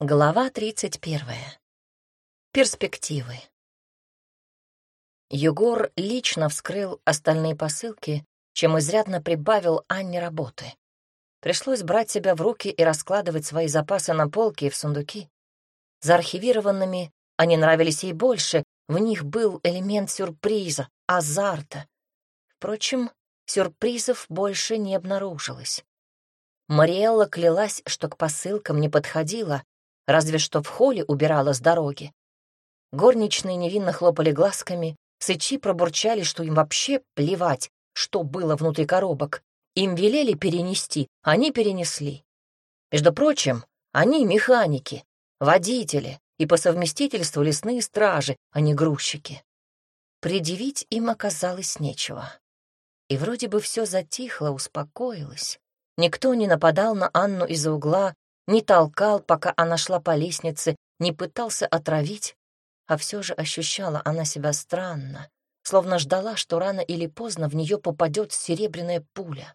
Глава 31. Перспективы. Югор лично вскрыл остальные посылки, чем изрядно прибавил Анне работы. Пришлось брать себя в руки и раскладывать свои запасы на полки и в сундуки. Заархивированными они нравились ей больше, в них был элемент сюрприза, азарта. Впрочем, сюрпризов больше не обнаружилось. Мариэлла клялась, что к посылкам не подходила, разве что в холле убирала с дороги. Горничные невинно хлопали глазками, сычи пробурчали, что им вообще плевать, что было внутри коробок. Им велели перенести, они перенесли. Между прочим, они механики, водители и по совместительству лесные стражи, а не грузчики. Предъявить им оказалось нечего. И вроде бы все затихло, успокоилось. Никто не нападал на Анну из-за угла, не толкал, пока она шла по лестнице, не пытался отравить, а все же ощущала она себя странно, словно ждала, что рано или поздно в нее попадет серебряная пуля.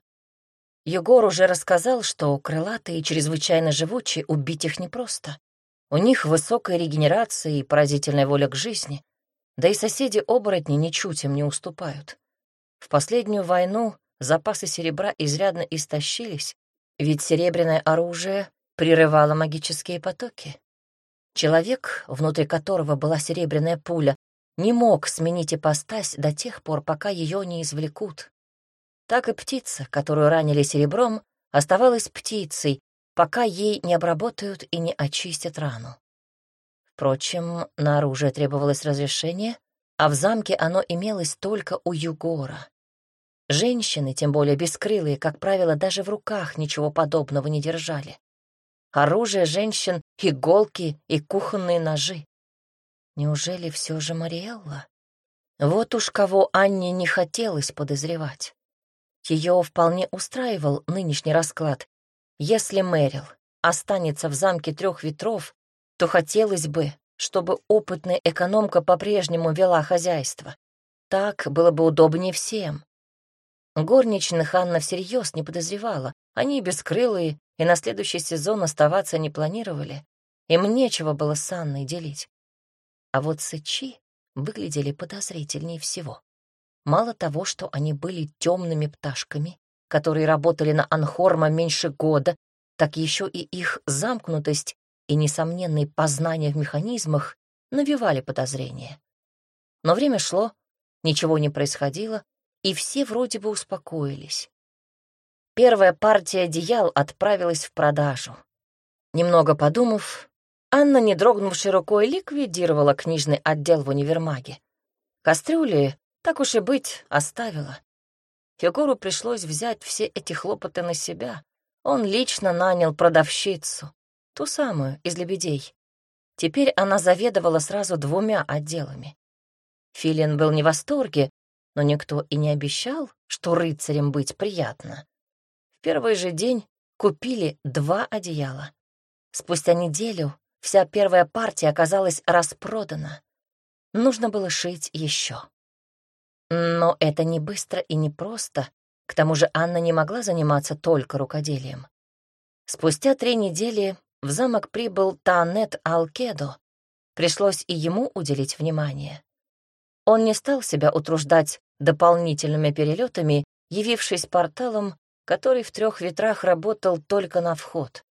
Егор уже рассказал, что крылатые чрезвычайно живучие, убить их непросто. У них высокая регенерация и поразительная воля к жизни, да и соседи-оборотни ничуть им не уступают. В последнюю войну запасы серебра изрядно истощились, ведь серебряное оружие прерывала магические потоки. Человек, внутри которого была серебряная пуля, не мог сменить ипостась до тех пор, пока ее не извлекут. Так и птица, которую ранили серебром, оставалась птицей, пока ей не обработают и не очистят рану. Впрочем, на оружие требовалось разрешение, а в замке оно имелось только у Югора. Женщины, тем более бескрылые, как правило, даже в руках ничего подобного не держали оружие женщин, иголки и кухонные ножи. Неужели все же Мариэлла? Вот уж кого Анне не хотелось подозревать. Ее вполне устраивал нынешний расклад. Если Мэрил останется в замке трех ветров, то хотелось бы, чтобы опытная экономка по-прежнему вела хозяйство. Так было бы удобнее всем. Горничных Анна всерьез не подозревала. Они бескрылые и на следующий сезон оставаться не планировали. Им нечего было с Анной делить. А вот сычи выглядели подозрительнее всего. Мало того, что они были темными пташками, которые работали на Анхорма меньше года, так еще и их замкнутость и несомненные познания в механизмах навевали подозрения. Но время шло, ничего не происходило, и все вроде бы успокоились. Первая партия одеял отправилась в продажу. Немного подумав, Анна, не дрогнувшей рукой, ликвидировала книжный отдел в универмаге. Кастрюли, так уж и быть, оставила. Фигуру пришлось взять все эти хлопоты на себя. Он лично нанял продавщицу, ту самую, из «Лебедей». Теперь она заведовала сразу двумя отделами. Филин был не в восторге, но никто и не обещал, что рыцарем быть приятно первый же день купили два одеяла. Спустя неделю вся первая партия оказалась распродана. Нужно было шить еще. Но это не быстро и не просто. К тому же Анна не могла заниматься только рукоделием. Спустя три недели в замок прибыл Таанет Алкедо. Пришлось и ему уделить внимание. Он не стал себя утруждать дополнительными перелетами, явившись порталом который в трех ветрах работал только на вход.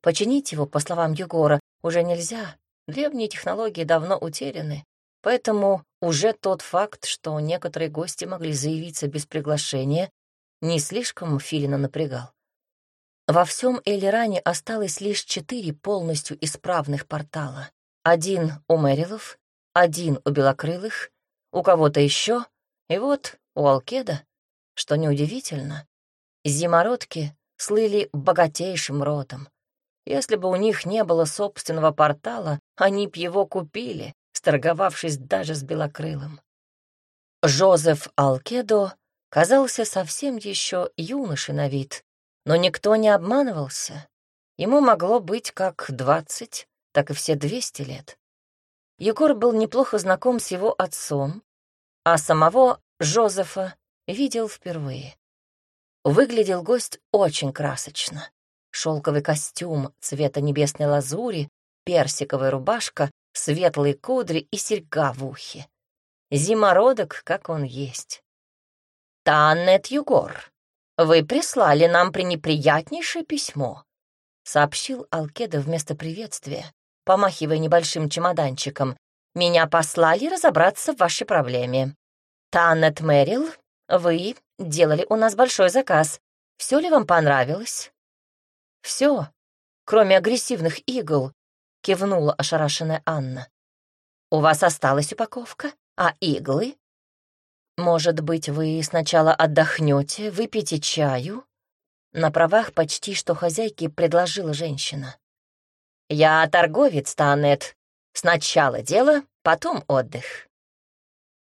Починить его, по словам Егора, уже нельзя, древние технологии давно утеряны, поэтому уже тот факт, что некоторые гости могли заявиться без приглашения, не слишком Филина напрягал. Во всем Элиране осталось лишь четыре полностью исправных портала. Один у Мэрилов, один у Белокрылых, у кого-то еще, и вот у Алкеда, что неудивительно, Зимородки слыли богатейшим родом. Если бы у них не было собственного портала, они б его купили, сторговавшись даже с Белокрылым. Жозеф Алкедо казался совсем еще юношей на вид, но никто не обманывался. Ему могло быть как двадцать, так и все двести лет. Егор был неплохо знаком с его отцом, а самого Жозефа видел впервые. Выглядел гость очень красочно. шелковый костюм цвета небесной лазури, персиковая рубашка, светлые кудри и серьга в ухе. Зимородок, как он есть. «Таннет Югор, вы прислали нам пренеприятнейшее письмо», — сообщил Алкеда вместо приветствия, помахивая небольшим чемоданчиком. «Меня послали разобраться в вашей проблеме. Таннет Мэрил, вы делали у нас большой заказ. Все ли вам понравилось?» «Все, кроме агрессивных игл», — кивнула ошарашенная Анна. «У вас осталась упаковка, а иглы?» «Может быть, вы сначала отдохнете, выпьете чаю?» На правах почти что хозяйки предложила женщина. «Я торговец, Танет. Сначала дело, потом отдых».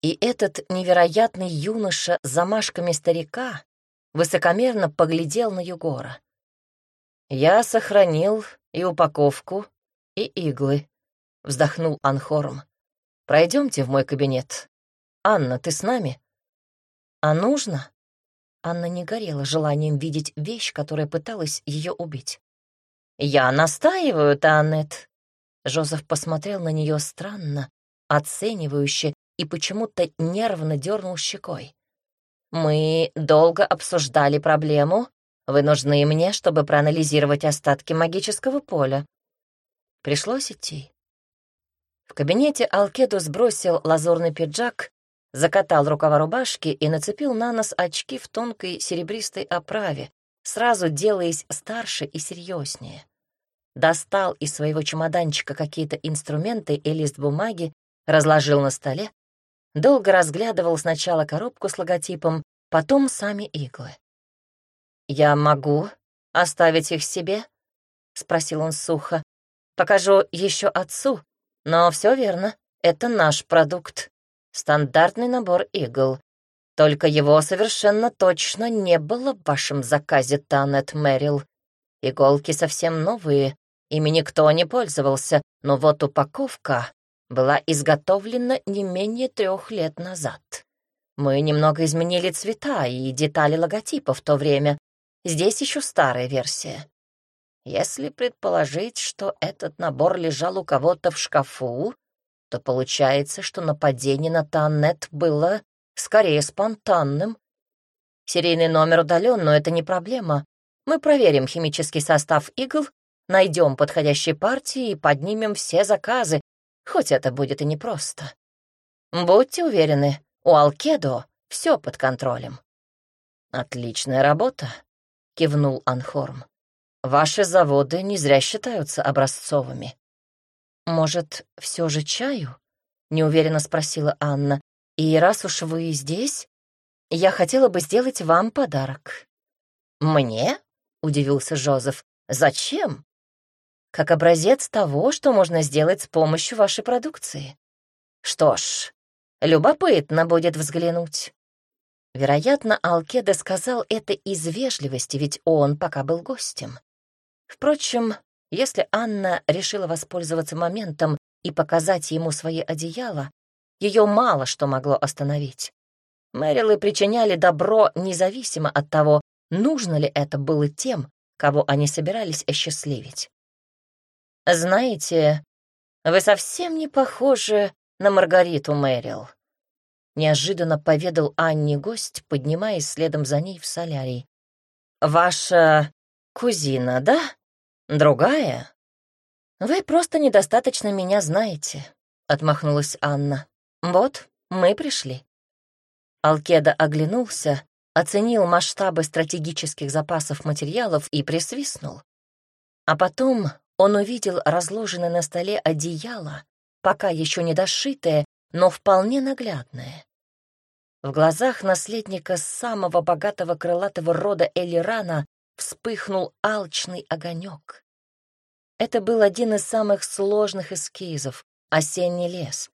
И этот невероятный юноша с замашками старика высокомерно поглядел на Югора. «Я сохранил и упаковку, и иглы», — вздохнул Анхорм. «Пройдемте в мой кабинет. Анна, ты с нами?» «А нужно?» Анна не горела желанием видеть вещь, которая пыталась ее убить. «Я настаиваю, Танет!» Жозеф посмотрел на нее странно, оценивающе и почему-то нервно дернул щекой. «Мы долго обсуждали проблему. Вы нужны мне, чтобы проанализировать остатки магического поля». Пришлось идти. В кабинете Алкеду сбросил лазурный пиджак закатал рукава рубашки и нацепил на нос очки в тонкой серебристой оправе, сразу делаясь старше и серьезнее. Достал из своего чемоданчика какие-то инструменты и лист бумаги, разложил на столе, долго разглядывал сначала коробку с логотипом, потом сами иглы. «Я могу оставить их себе?» — спросил он сухо. «Покажу еще отцу, но все верно, это наш продукт». Стандартный набор игл. Только его совершенно точно не было в вашем заказе, Танет Мэрил. Иголки совсем новые, ими никто не пользовался, но вот упаковка была изготовлена не менее трех лет назад. Мы немного изменили цвета и детали логотипа в то время. Здесь еще старая версия. Если предположить, что этот набор лежал у кого-то в шкафу, то получается, что нападение на Таннет было скорее спонтанным. Серийный номер удален, но это не проблема. Мы проверим химический состав игл, найдем подходящие партии и поднимем все заказы, хоть это будет и непросто. Будьте уверены, у Алкедо все под контролем. Отличная работа, кивнул Анхорм. Ваши заводы не зря считаются образцовыми. «Может, все же чаю?» — неуверенно спросила Анна. «И раз уж вы здесь, я хотела бы сделать вам подарок». «Мне?» — удивился Жозеф. «Зачем?» «Как образец того, что можно сделать с помощью вашей продукции». «Что ж, любопытно будет взглянуть». Вероятно, Алкеда сказал это из вежливости, ведь он пока был гостем. Впрочем, если Анна решила воспользоваться моментом и показать ему свои одеяла, ее мало что могло остановить. Мэрилы причиняли добро независимо от того, нужно ли это было тем, кого они собирались осчастливить. «Знаете, вы совсем не похожи на Маргариту Мэрил», — неожиданно поведал Анне гость, поднимаясь следом за ней в солярий. «Ваша кузина, да?» Другая? Вы просто недостаточно меня знаете, отмахнулась Анна. Вот, мы пришли. Алкеда оглянулся, оценил масштабы стратегических запасов материалов и присвистнул. А потом он увидел разложенное на столе одеяло, пока еще не дошитое, но вполне наглядное. В глазах наследника самого богатого крылатого рода Элирана вспыхнул алчный огонек. Это был один из самых сложных эскизов — осенний лес.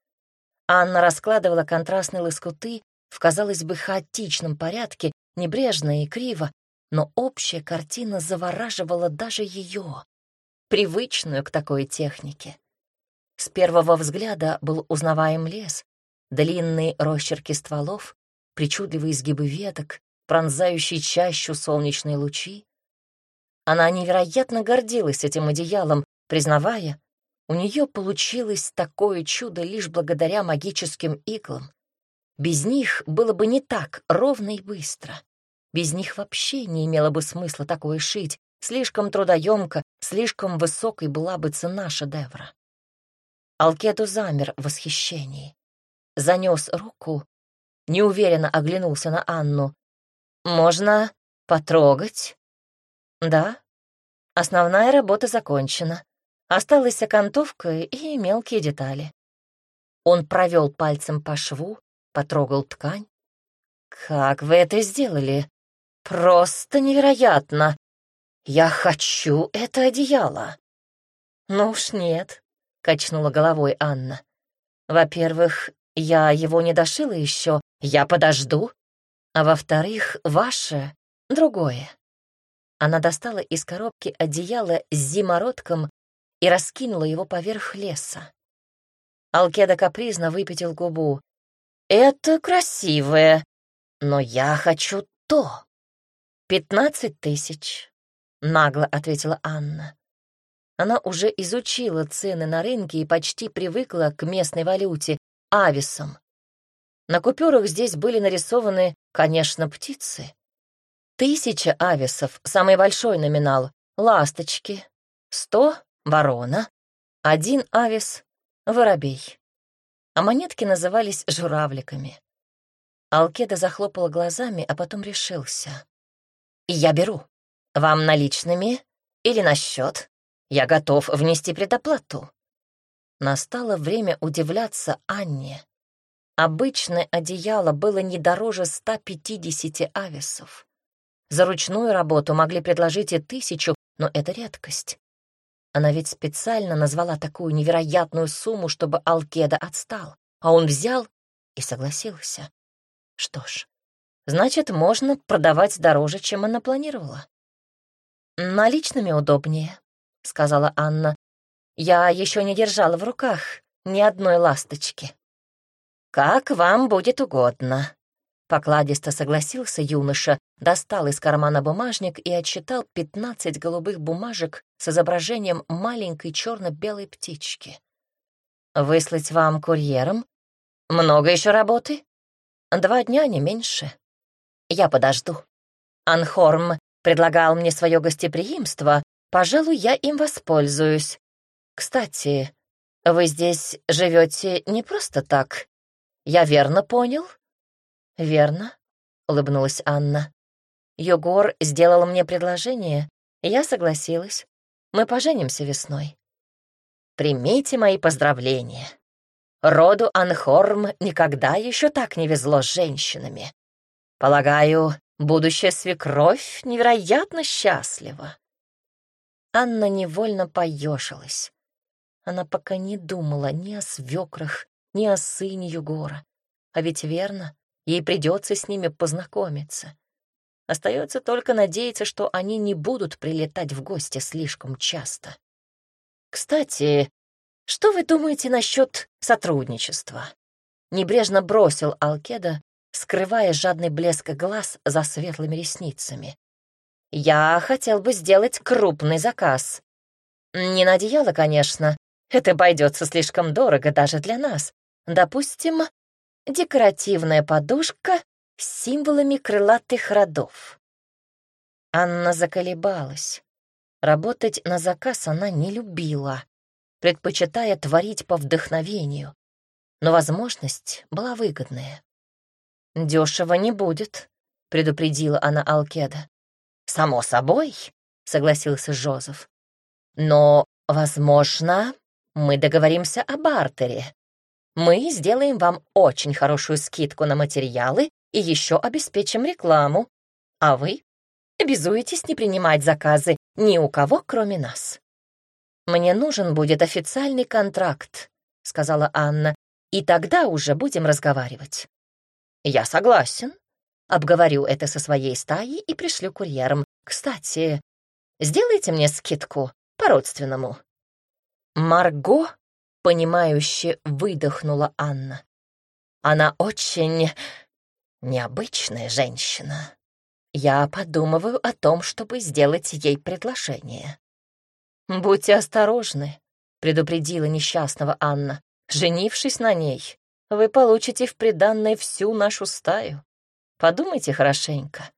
Анна раскладывала контрастные лоскуты в, казалось бы, хаотичном порядке, небрежно и криво, но общая картина завораживала даже ее, привычную к такой технике. С первого взгляда был узнаваем лес, длинные росчерки стволов, причудливые изгибы веток, пронзающие чащу солнечные лучи. Она невероятно гордилась этим одеялом, признавая, у нее получилось такое чудо лишь благодаря магическим иглам. Без них было бы не так ровно и быстро. Без них вообще не имело бы смысла такое шить. Слишком трудоемко, слишком высокой была бы цена шедевра. Алкету замер в восхищении. Занес руку, неуверенно оглянулся на Анну. «Можно потрогать?» «Да. Основная работа закончена. Осталась окантовка и мелкие детали». Он провел пальцем по шву, потрогал ткань. «Как вы это сделали? Просто невероятно! Я хочу это одеяло!» «Ну уж нет», — качнула головой Анна. «Во-первых, я его не дошила еще, я подожду. А во-вторых, ваше — другое». Она достала из коробки одеяло с зимородком и раскинула его поверх леса. Алкеда капризно выпятил губу. «Это красивое, но я хочу то». «Пятнадцать тысяч», — нагло ответила Анна. Она уже изучила цены на рынке и почти привыкла к местной валюте, ависам. На купюрах здесь были нарисованы, конечно, птицы. Тысяча ависов — самый большой номинал, ласточки, сто — ворона, один авис — воробей. А монетки назывались журавликами. Алкеда захлопала глазами, а потом решился. «Я беру. Вам наличными или на счет? Я готов внести предоплату». Настало время удивляться Анне. Обычное одеяло было не дороже 150 авесов. За ручную работу могли предложить и тысячу, но это редкость. Она ведь специально назвала такую невероятную сумму, чтобы Алкеда отстал, а он взял и согласился. Что ж, значит, можно продавать дороже, чем она планировала. «Наличными удобнее», — сказала Анна. Я еще не держала в руках ни одной ласточки. «Как вам будет угодно», — покладисто согласился юноша, достал из кармана бумажник и отчитал пятнадцать голубых бумажек с изображением маленькой черно-белой птички. «Выслать вам курьером? Много еще работы?» «Два дня, не меньше. Я подожду. Анхорм предлагал мне свое гостеприимство, пожалуй, я им воспользуюсь. «Кстати, вы здесь живете не просто так. Я верно понял?» «Верно», — улыбнулась Анна. «Егор сделал мне предложение, и я согласилась. Мы поженимся весной». «Примите мои поздравления. Роду Анхорм никогда еще так не везло с женщинами. Полагаю, будущая свекровь невероятно счастлива». Анна невольно поежилась. Она пока не думала ни о свекрах, ни о сыне Югора. А ведь верно, ей придется с ними познакомиться. Остается только надеяться, что они не будут прилетать в гости слишком часто. «Кстати, что вы думаете насчет сотрудничества?» Небрежно бросил Алкеда, скрывая жадный блеск глаз за светлыми ресницами. «Я хотел бы сделать крупный заказ. Не на одеяло, конечно, это обойдется слишком дорого даже для нас. Допустим, декоративная подушка с символами крылатых родов. Анна заколебалась. Работать на заказ она не любила, предпочитая творить по вдохновению. Но возможность была выгодная. «Дешево не будет», — предупредила она Алкеда. «Само собой», — согласился Жозеф. «Но, возможно, мы договоримся о бартере. Мы сделаем вам очень хорошую скидку на материалы и еще обеспечим рекламу, а вы обязуетесь не принимать заказы ни у кого, кроме нас. «Мне нужен будет официальный контракт», — сказала Анна, «и тогда уже будем разговаривать». «Я согласен», Обговорю это со своей стаей и пришлю курьером. Кстати, сделайте мне скидку по-родственному. Марго, понимающе выдохнула Анна. Она очень необычная женщина. Я подумываю о том, чтобы сделать ей предложение. «Будьте осторожны», — предупредила несчастного Анна. «Женившись на ней, вы получите в приданное всю нашу стаю. Подумайте хорошенько».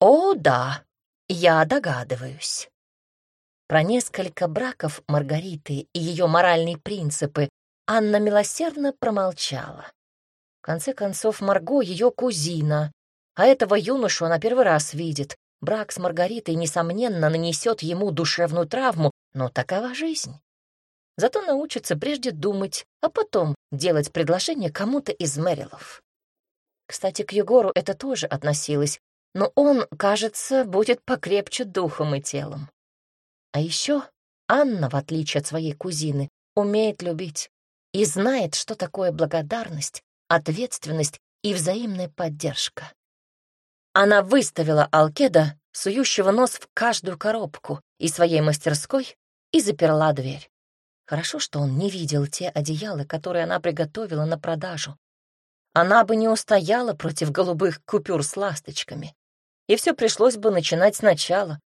«О, да, я догадываюсь». Про несколько браков Маргариты и ее моральные принципы Анна милосердно промолчала. В конце концов, Марго — ее кузина, а этого юношу она первый раз видит. Брак с Маргаритой, несомненно, нанесет ему душевную травму, но такова жизнь. Зато научится прежде думать, а потом делать предложение кому-то из Мэрилов. Кстати, к Егору это тоже относилось, но он, кажется, будет покрепче духом и телом. А еще Анна, в отличие от своей кузины, умеет любить и знает, что такое благодарность, ответственность и взаимная поддержка. Она выставила Алкеда, сующего нос в каждую коробку, из своей мастерской и заперла дверь. Хорошо, что он не видел те одеяла, которые она приготовила на продажу. Она бы не устояла против голубых купюр с ласточками. И все пришлось бы начинать сначала.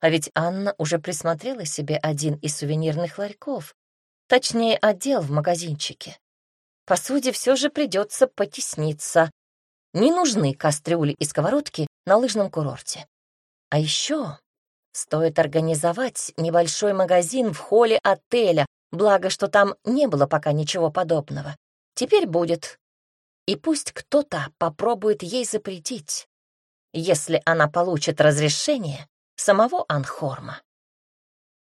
А ведь Анна уже присмотрела себе один из сувенирных ларьков, точнее, отдел в магазинчике. Посуде все же придется потесниться, не нужны кастрюли и сковородки на лыжном курорте. А еще стоит организовать небольшой магазин в холле отеля, благо, что там не было пока ничего подобного. Теперь будет. И пусть кто-то попробует ей запретить, если она получит разрешение самого Анхорма.